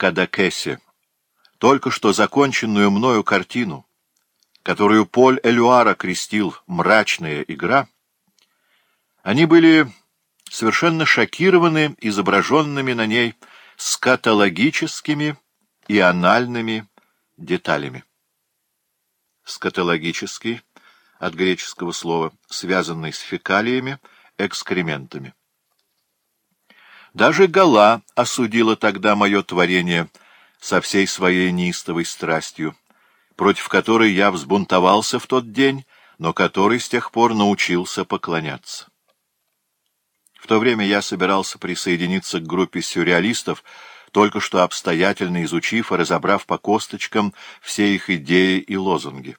Кадакесе, только что законченную мною картину, которую Поль Элюара крестил «Мрачная игра», они были совершенно шокированы изображенными на ней скатологическими и анальными деталями. Скатологический, от греческого слова, связанный с фекалиями, экскрементами. Даже Гала осудила тогда мое творение со всей своей неистовой страстью, против которой я взбунтовался в тот день, но который с тех пор научился поклоняться. В то время я собирался присоединиться к группе сюрреалистов, только что обстоятельно изучив и разобрав по косточкам все их идеи и лозунги.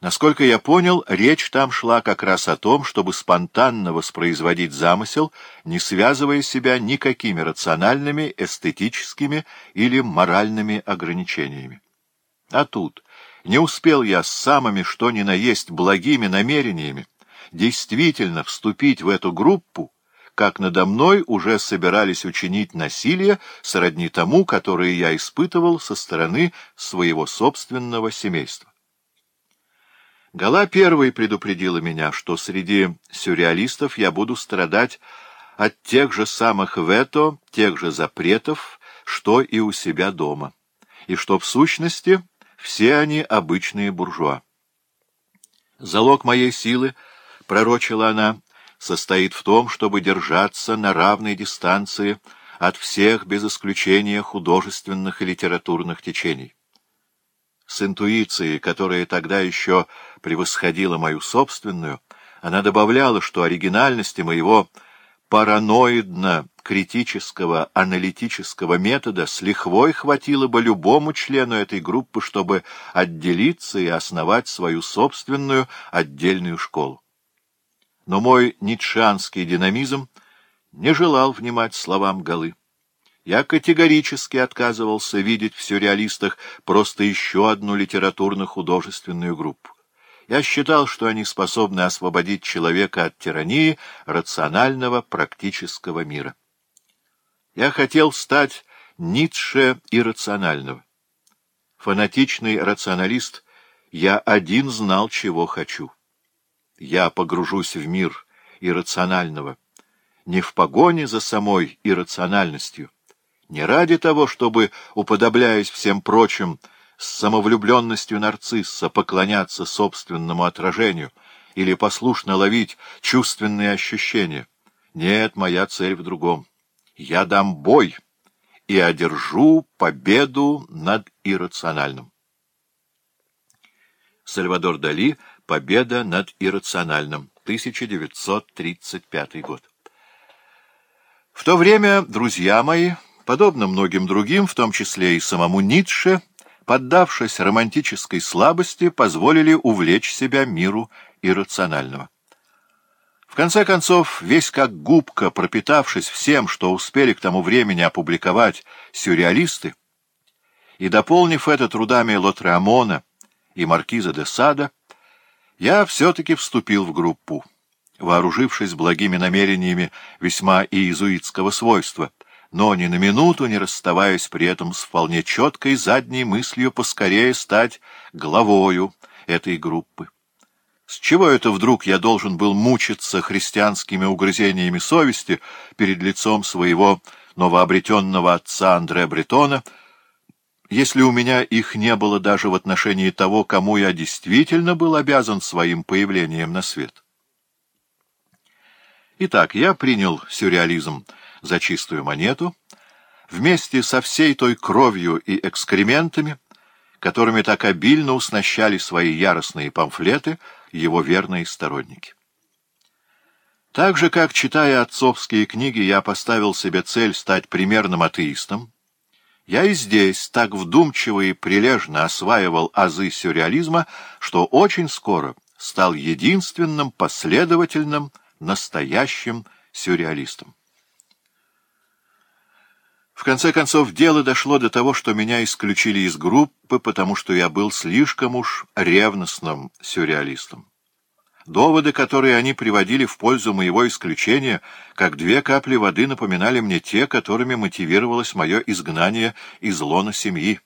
Насколько я понял, речь там шла как раз о том, чтобы спонтанно воспроизводить замысел, не связывая себя никакими рациональными, эстетическими или моральными ограничениями. А тут не успел я с самыми что ни на есть благими намерениями действительно вступить в эту группу, как надо мной уже собирались учинить насилие сродни тому, которое я испытывал со стороны своего собственного семейства. Гала первой предупредила меня, что среди сюрреалистов я буду страдать от тех же самых вето, тех же запретов, что и у себя дома, и что, в сущности, все они обычные буржуа. «Залог моей силы, — пророчила она, — состоит в том, чтобы держаться на равной дистанции от всех без исключения художественных и литературных течений с интуицией, которая тогда еще превосходила мою собственную, она добавляла, что оригинальности моего параноидно-критического аналитического метода с лихвой хватило бы любому члену этой группы, чтобы отделиться и основать свою собственную отдельную школу. Но мой ницшанский динамизм не желал внимать словам Голы. Я категорически отказывался видеть в сюрреалистах просто еще одну литературно-художественную группу. Я считал, что они способны освободить человека от тирании рационального практического мира. Я хотел стать Ницше иррационального. Фанатичный рационалист, я один знал, чего хочу. Я погружусь в мир иррационального, не в погоне за самой иррациональностью, не ради того, чтобы, уподобляясь всем прочим, с самовлюбленностью нарцисса поклоняться собственному отражению или послушно ловить чувственные ощущения. Нет, моя цель в другом. Я дам бой и одержу победу над иррациональным. Сальвадор Дали «Победа над иррациональным», 1935 год. В то время, друзья мои, Подобно многим другим, в том числе и самому Ницше, поддавшись романтической слабости, позволили увлечь себя миру иррационального. В конце концов, весь как губка, пропитавшись всем, что успели к тому времени опубликовать сюрреалисты, и дополнив это трудами Лотреамона и Маркиза де Сада, я все-таки вступил в группу, вооружившись благими намерениями весьма иезуитского свойства — но ни на минуту не расставаясь при этом с вполне четкой задней мыслью поскорее стать главою этой группы. С чего это вдруг я должен был мучиться христианскими угрызениями совести перед лицом своего новообретенного отца Андре Бретона, если у меня их не было даже в отношении того, кому я действительно был обязан своим появлением на свет? Итак, я принял сюрреализм — за чистую монету, вместе со всей той кровью и экскрементами, которыми так обильно уснащали свои яростные памфлеты его верные сторонники. Так же, как, читая отцовские книги, я поставил себе цель стать примерным атеистом, я и здесь так вдумчиво и прилежно осваивал азы сюрреализма, что очень скоро стал единственным последовательным настоящим сюрреалистом конце концов, дело дошло до того, что меня исключили из группы, потому что я был слишком уж ревностным сюрреалистом. Доводы, которые они приводили в пользу моего исключения, как две капли воды напоминали мне те, которыми мотивировалось мое изгнание из лона семьи.